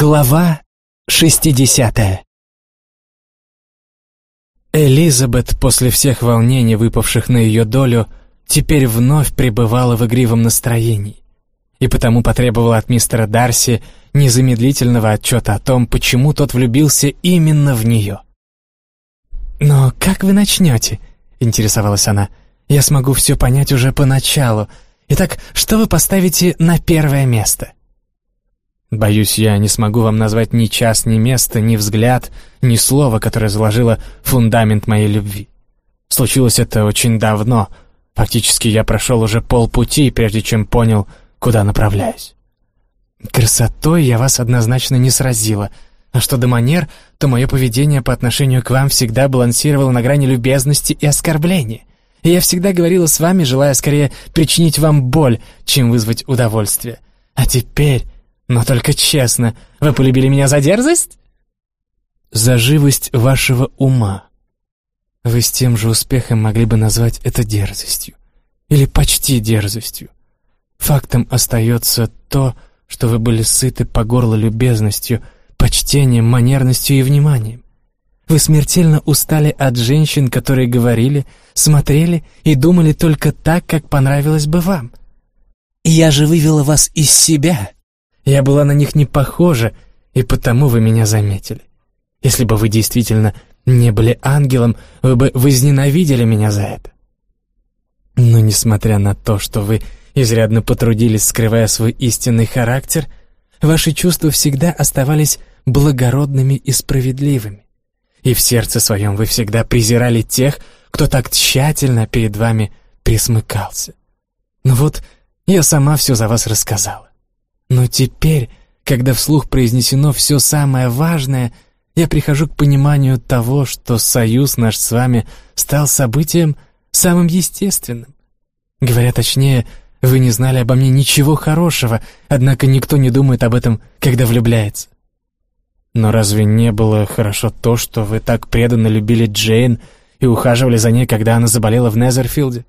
Глава 60 Элизабет после всех волнений, выпавших на ее долю, теперь вновь пребывала в игривом настроении и потому потребовала от мистера Дарси незамедлительного отчета о том, почему тот влюбился именно в нее. «Но как вы начнете?» — интересовалась она. «Я смогу все понять уже поначалу. Итак, что вы поставите на первое место?» Боюсь, я не смогу вам назвать ни час, ни место, ни взгляд, ни слово, которое заложило фундамент моей любви. Случилось это очень давно. Фактически я прошел уже полпути, прежде чем понял, куда направляюсь. Красотой я вас однозначно не сразила. А что до манер, то мое поведение по отношению к вам всегда балансировало на грани любезности и оскорбления. И я всегда говорила с вами, желая скорее причинить вам боль, чем вызвать удовольствие. А теперь но только честно, вы полюбили меня за дерзость? За живость вашего ума. Вы с тем же успехом могли бы назвать это дерзостью. Или почти дерзостью. Фактом остается то, что вы были сыты по горло любезностью, почтением, манерностью и вниманием. Вы смертельно устали от женщин, которые говорили, смотрели и думали только так, как понравилось бы вам. Я же вывела вас из себя, я была на них не похожа, и потому вы меня заметили. Если бы вы действительно не были ангелом, вы бы возненавидели меня за это. Но несмотря на то, что вы изрядно потрудились, скрывая свой истинный характер, ваши чувства всегда оставались благородными и справедливыми. И в сердце своем вы всегда презирали тех, кто так тщательно перед вами присмыкался. Ну вот, я сама все за вас рассказала. Но теперь, когда вслух произнесено все самое важное, я прихожу к пониманию того, что союз наш с вами стал событием самым естественным. Говоря точнее, вы не знали обо мне ничего хорошего, однако никто не думает об этом, когда влюбляется. Но разве не было хорошо то, что вы так преданно любили Джейн и ухаживали за ней, когда она заболела в Незерфилде?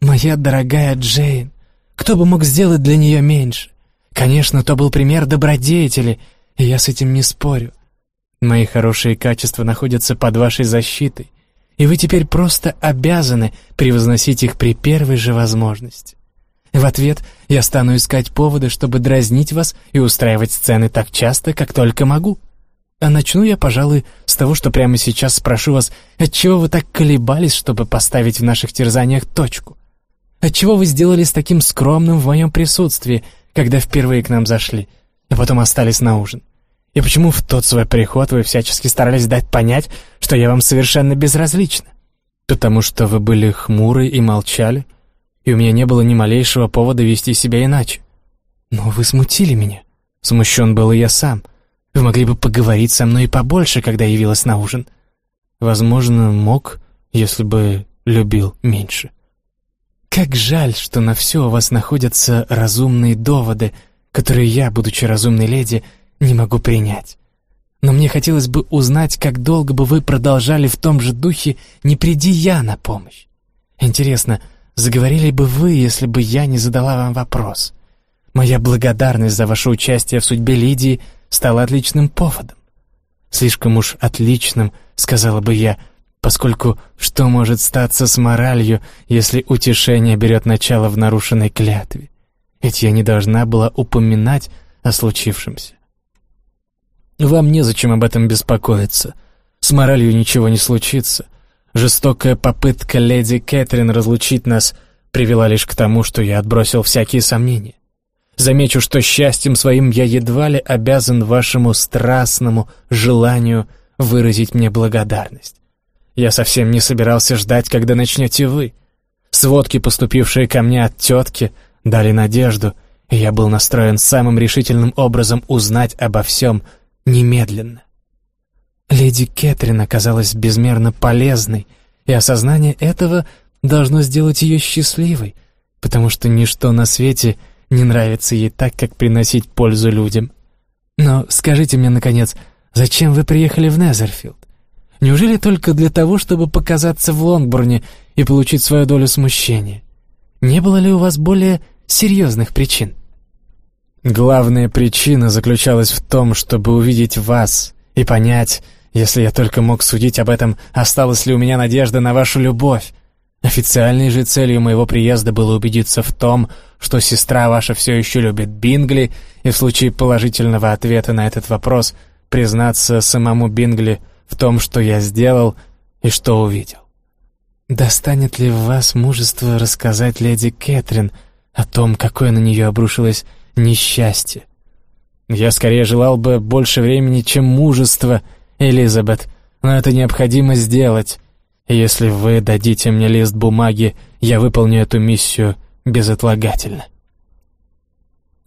Моя дорогая Джейн, кто бы мог сделать для нее меньше? Конечно, то был пример добродетели, и я с этим не спорю. Мои хорошие качества находятся под вашей защитой, и вы теперь просто обязаны превозносить их при первой же возможности. В ответ я стану искать поводы, чтобы дразнить вас и устраивать сцены так часто, как только могу. А начну я, пожалуй, с того, что прямо сейчас спрошу вас, отчего вы так колебались, чтобы поставить в наших терзаниях точку? Отчего вы сделали с таким скромным в моем присутствии, когда впервые к нам зашли, а потом остались на ужин? И почему в тот свой приход вы всячески старались дать понять, что я вам совершенно безразлична? Потому что вы были хмуры и молчали, и у меня не было ни малейшего повода вести себя иначе. Но вы смутили меня. Смущен был и я сам. Вы могли бы поговорить со мной побольше, когда явилась на ужин. Возможно, мог, если бы любил меньше. Как жаль, что на все у вас находятся разумные доводы, которые я, будучи разумной леди, не могу принять. Но мне хотелось бы узнать, как долго бы вы продолжали в том же духе, не приди я на помощь. Интересно, заговорили бы вы, если бы я не задала вам вопрос? Моя благодарность за ваше участие в судьбе Лидии стала отличным поводом. Слишком уж отличным, сказала бы я, — поскольку что может статься с моралью, если утешение берет начало в нарушенной клятве? Ведь я не должна была упоминать о случившемся. Вам незачем об этом беспокоиться. С моралью ничего не случится. Жестокая попытка леди Кэтрин разлучить нас привела лишь к тому, что я отбросил всякие сомнения. Замечу, что счастьем своим я едва ли обязан вашему страстному желанию выразить мне благодарность. Я совсем не собирался ждать, когда начнете вы. Сводки, поступившие ко мне от тетки, дали надежду, и я был настроен самым решительным образом узнать обо всем немедленно. Леди Кэтрин оказалась безмерно полезной, и осознание этого должно сделать ее счастливой, потому что ничто на свете не нравится ей так, как приносить пользу людям. Но скажите мне, наконец, зачем вы приехали в Незерфилд? Неужели только для того, чтобы показаться в Лонгборне и получить свою долю смущения? Не было ли у вас более серьезных причин? Главная причина заключалась в том, чтобы увидеть вас и понять, если я только мог судить об этом, осталась ли у меня надежда на вашу любовь. Официальной же целью моего приезда было убедиться в том, что сестра ваша все еще любит Бингли, и в случае положительного ответа на этот вопрос признаться самому Бингли в том, что я сделал и что увидел. Достанет ли в вас мужество рассказать леди Кэтрин о том, какое на нее обрушилось несчастье. Я скорее желал бы больше времени, чем мужества, Элизабет, но это необходимо сделать. если вы дадите мне лист бумаги, я выполню эту миссию безотлагательно.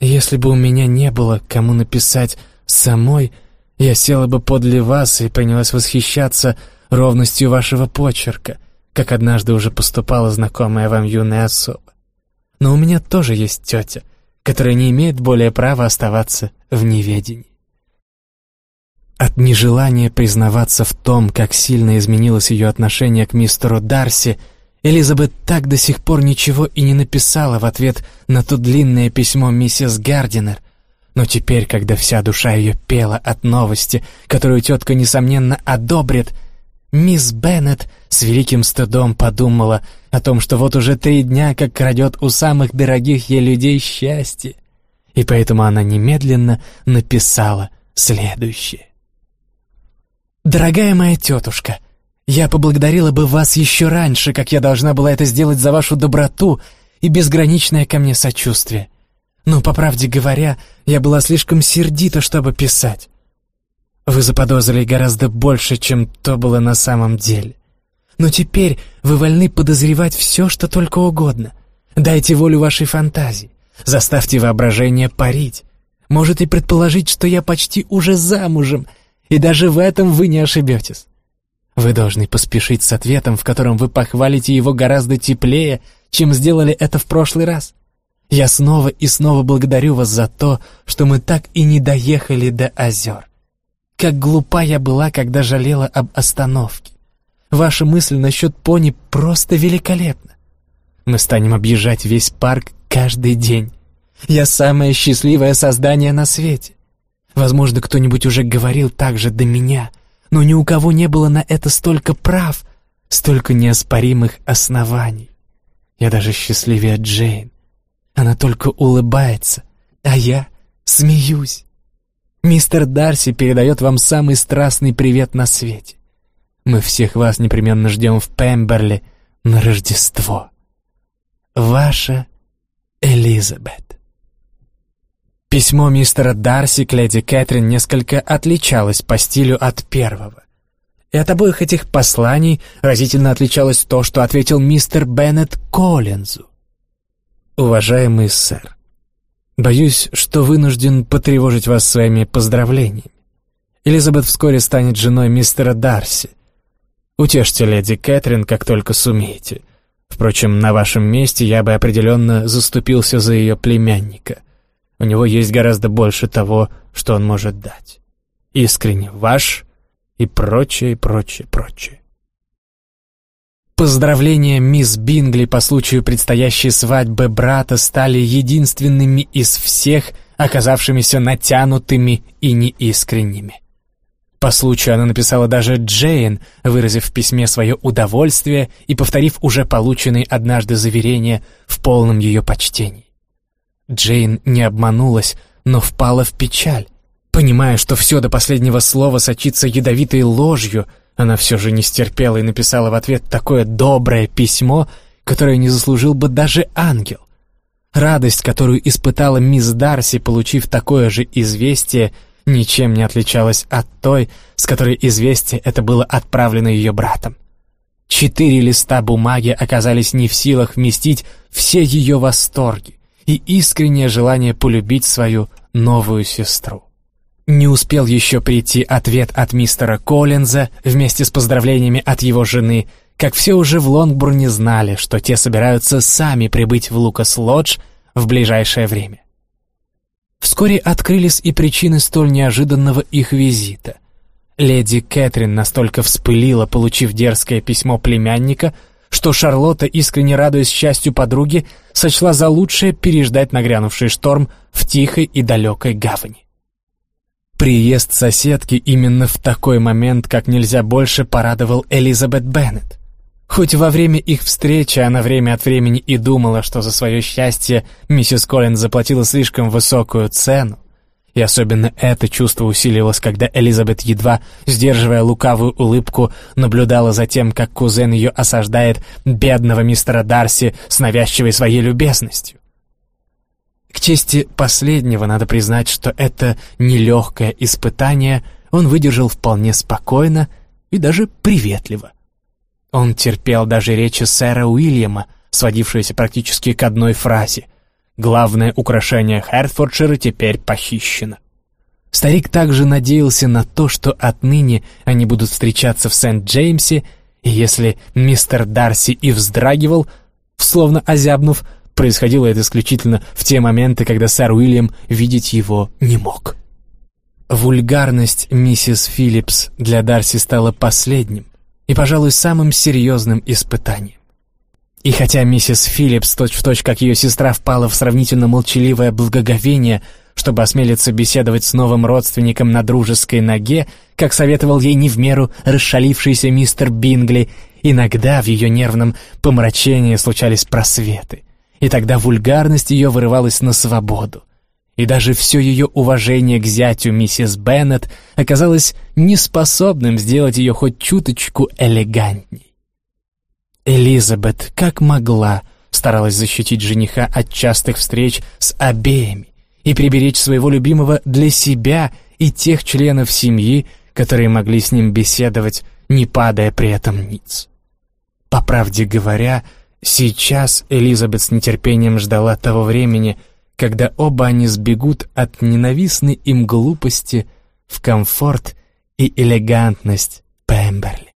Если бы у меня не было кому написать самой, я села бы подле вас и принялась восхищаться ровностью вашего почерка, как однажды уже поступала знакомая вам юная особа. Но у меня тоже есть тетя — которая не имеет более права оставаться в неведении. От нежелания признаваться в том, как сильно изменилось ее отношение к мистеру Дарси, Элизабет так до сих пор ничего и не написала в ответ на то длинное письмо миссис Гардинер. Но теперь, когда вся душа ее пела от новости, которую тетка, несомненно, одобрит, мисс Беннет с великим стыдом подумала о том, что вот уже три дня как крадет у самых дорогих ей людей счастье. И поэтому она немедленно написала следующее. «Дорогая моя тетушка, я поблагодарила бы вас еще раньше, как я должна была это сделать за вашу доброту и безграничное ко мне сочувствие. Но, по правде говоря, я была слишком сердита, чтобы писать. Вы заподозрили гораздо больше, чем то было на самом деле. Но теперь вы вольны подозревать все, что только угодно. Дайте волю вашей фантазии. Заставьте воображение парить. Можете предположить, что я почти уже замужем, и даже в этом вы не ошибетесь. Вы должны поспешить с ответом, в котором вы похвалите его гораздо теплее, чем сделали это в прошлый раз. Я снова и снова благодарю вас за то, что мы так и не доехали до озер. Как глупа я была, когда жалела об остановке. Ваша мысль насчет пони просто великолепна. Мы станем объезжать весь парк каждый день. Я самое счастливое создание на свете. Возможно, кто-нибудь уже говорил так же до меня, но ни у кого не было на это столько прав, столько неоспоримых оснований. Я даже счастливее Джейн. Она только улыбается, а я смеюсь. Мистер Дарси передает вам самый страстный привет на свете. Мы всех вас непременно ждем в Пемберли на Рождество. Ваша Элизабет. Письмо мистера Дарси к леди Кэтрин несколько отличалось по стилю от первого. И от обоих этих посланий разительно отличалось то, что ответил мистер Беннет Коллинзу. «Уважаемый сэр, боюсь, что вынужден потревожить вас своими поздравлениями. Элизабет вскоре станет женой мистера Дарси, Утешьте леди Кэтрин, как только сумеете. Впрочем, на вашем месте я бы определенно заступился за ее племянника. У него есть гораздо больше того, что он может дать. Искренне ваш и прочее, прочее, прочее. Поздравления мисс Бингли по случаю предстоящей свадьбы брата стали единственными из всех, оказавшимися натянутыми и неискренними. По случаю она написала даже Джейн, выразив в письме свое удовольствие и повторив уже полученные однажды заверения в полном ее почтении. Джейн не обманулась, но впала в печаль. Понимая, что все до последнего слова сочится ядовитой ложью, она все же не стерпела и написала в ответ такое доброе письмо, которое не заслужил бы даже ангел. Радость, которую испытала мисс Дарси, получив такое же известие, ничем не отличалась от той, с которой известие это было отправлено ее братом. Четыре листа бумаги оказались не в силах вместить все ее восторги и искреннее желание полюбить свою новую сестру. Не успел еще прийти ответ от мистера Коллинза вместе с поздравлениями от его жены, как все уже в Лонгбурне знали, что те собираются сами прибыть в Лукас-Лодж в ближайшее время. Вскоре открылись и причины столь неожиданного их визита. Леди Кэтрин настолько вспылила, получив дерзкое письмо племянника, что Шарлотта, искренне радуясь счастью подруги, сочла за лучшее переждать нагрянувший шторм в тихой и далекой гавани. Приезд соседки именно в такой момент как нельзя больше порадовал Элизабет Беннет. Хоть во время их встречи она время от времени и думала, что за свое счастье миссис Коллинз заплатила слишком высокую цену, и особенно это чувство усиливалось, когда Элизабет, едва сдерживая лукавую улыбку, наблюдала за тем, как кузен ее осаждает бедного мистера Дарси с навязчивой своей любезностью. К чести последнего надо признать, что это нелегкое испытание он выдержал вполне спокойно и даже приветливо. Он терпел даже речи сэра Уильяма, сводившиеся практически к одной фразе — Главное украшение Хертфордшира теперь похищено. Старик также надеялся на то, что отныне они будут встречаться в Сент-Джеймсе, и если мистер Дарси и вздрагивал, словно озябнув, происходило это исключительно в те моменты, когда сэр Уильям видеть его не мог. Вульгарность миссис Филлипс для Дарси стала последним и, пожалуй, самым серьезным испытанием. И хотя миссис Филлипс, точь-в-точь, как ее сестра, впала в сравнительно молчаливое благоговение, чтобы осмелиться беседовать с новым родственником на дружеской ноге, как советовал ей не в меру расшалившийся мистер Бингли, иногда в ее нервном помрачении случались просветы. И тогда вульгарность ее вырывалась на свободу. И даже все ее уважение к зятю миссис Беннет оказалось неспособным сделать ее хоть чуточку элегантней. Элизабет, как могла, старалась защитить жениха от частых встреч с обеими и приберечь своего любимого для себя и тех членов семьи, которые могли с ним беседовать, не падая при этом ниц. По правде говоря, сейчас Элизабет с нетерпением ждала того времени, когда оба они сбегут от ненавистной им глупости в комфорт и элегантность Пемберли.